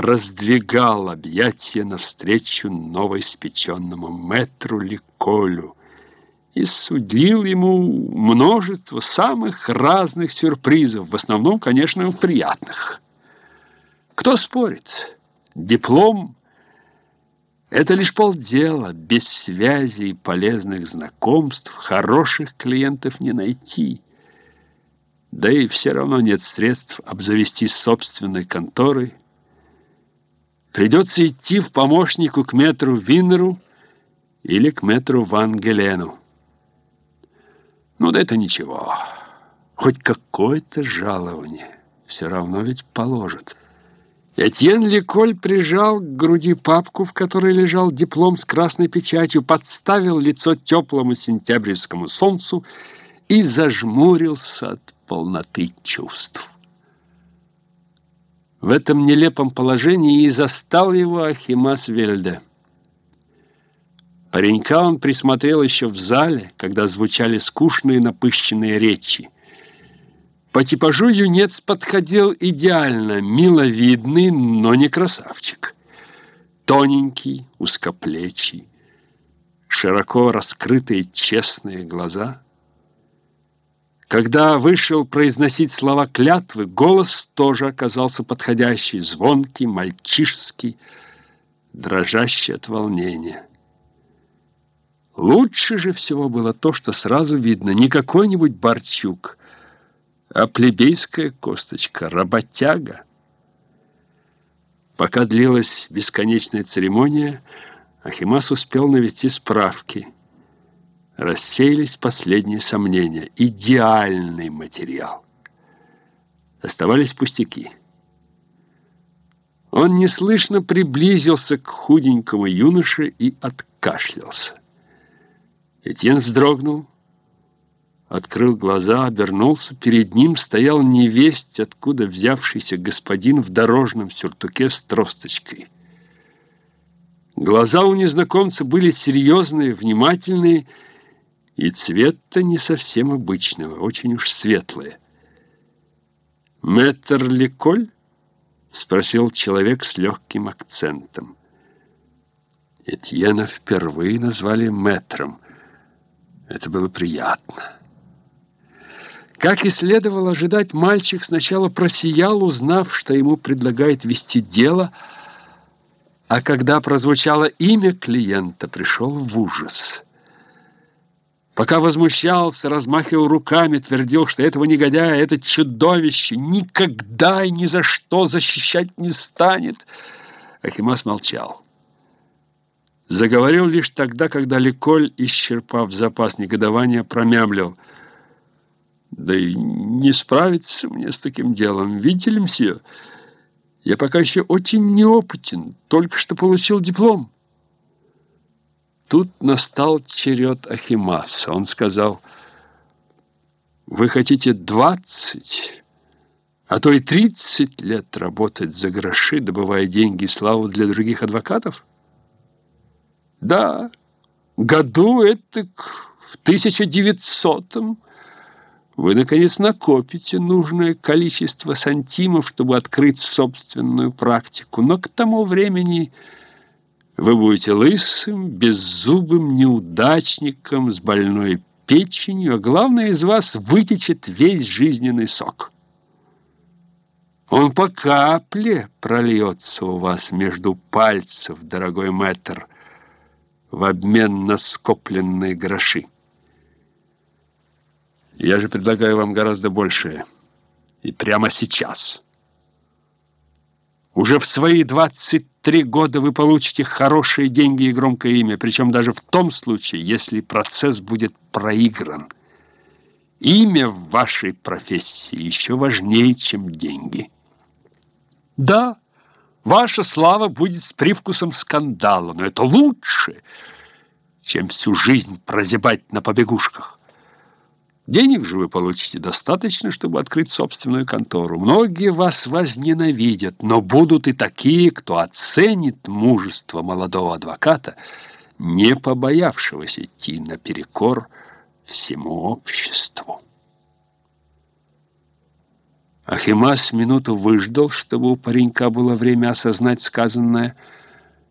раздвигал объятия навстречу новоиспеченному мэтру Ликолю и судил ему множество самых разных сюрпризов, в основном, конечно, приятных. Кто спорит? Диплом — это лишь полдела, без связи и полезных знакомств хороших клиентов не найти. Да и все равно нет средств обзавестись собственной конторой. Придется идти в помощнику к метру Виннеру или к метру Ван Гелену. Ну да это ничего, хоть какое-то жалование все равно ведь положат. Этьен Ликоль прижал к груди папку, в которой лежал диплом с красной печатью, подставил лицо теплому сентябрьскому солнцу и зажмурился от полноты чувств. В этом нелепом положении и застал его Ахимас Вельде. Паренька он присмотрел еще в зале, когда звучали скучные напыщенные речи. По типажу юнец подходил идеально, миловидный, но не красавчик. Тоненький, узкоплечий, широко раскрытые честные глаза. Когда вышел произносить слова клятвы, голос тоже оказался подходящий, звонкий, мальчишеский, дрожащий от волнения. Лучше же всего было то, что сразу видно не какой-нибудь Барчук, а плебейская косточка, работяга. Пока длилась бесконечная церемония, Ахимас успел навести справки. Рассеялись последние сомнения. Идеальный материал. Оставались пустяки. Он неслышно приблизился к худенькому юноше и откашлялся. Этьен вздрогнул, открыл глаза, обернулся. Перед ним стоял невесть, откуда взявшийся господин в дорожном сюртуке с тросточкой. Глаза у незнакомца были серьезные, внимательные, и цвет-то не совсем обычного, очень уж светлые. «Мэтр Леколь?» — спросил человек с легким акцентом. Этьена впервые назвали мэтром — это было приятно. Как и следовало ожидать, мальчик сначала просиял, узнав, что ему предлагают вести дело, а когда прозвучало имя клиента, пришел в ужас. Пока возмущался, размахивал руками, твердил, что этого негодяя, это чудовище никогда и ни за что защищать не станет, Ахимас молчал. Заговорил лишь тогда, когда Ликоль, исчерпав запас негодования, промямлил. «Да и не справиться мне с таким делом. Видите ли, мсье, я пока еще очень неопытен, только что получил диплом». Тут настал черед Ахимаса. Он сказал, «Вы хотите двадцать, а то и тридцать лет работать за гроши, добывая деньги и славу для других адвокатов?» Да, году это в 1900-м вы, наконец, накопите нужное количество сантимов, чтобы открыть собственную практику. Но к тому времени вы будете лысым, беззубым неудачником с больной печенью, а главное, из вас вытечет весь жизненный сок. Он по капле прольется у вас между пальцев, дорогой мэтр, в обмен на скопленные гроши. Я же предлагаю вам гораздо большее. И прямо сейчас. Уже в свои 23 года вы получите хорошие деньги и громкое имя, причем даже в том случае, если процесс будет проигран. Имя в вашей профессии еще важнее, чем деньги. Да, Ваша слава будет с привкусом скандала, но это лучше, чем всю жизнь прозябать на побегушках. Денег же вы получите достаточно, чтобы открыть собственную контору. Многие вас возненавидят, но будут и такие, кто оценит мужество молодого адвоката, не побоявшегося идти наперекор всему обществу. Ахимас минуту выждал, чтобы у паренька было время осознать сказанное –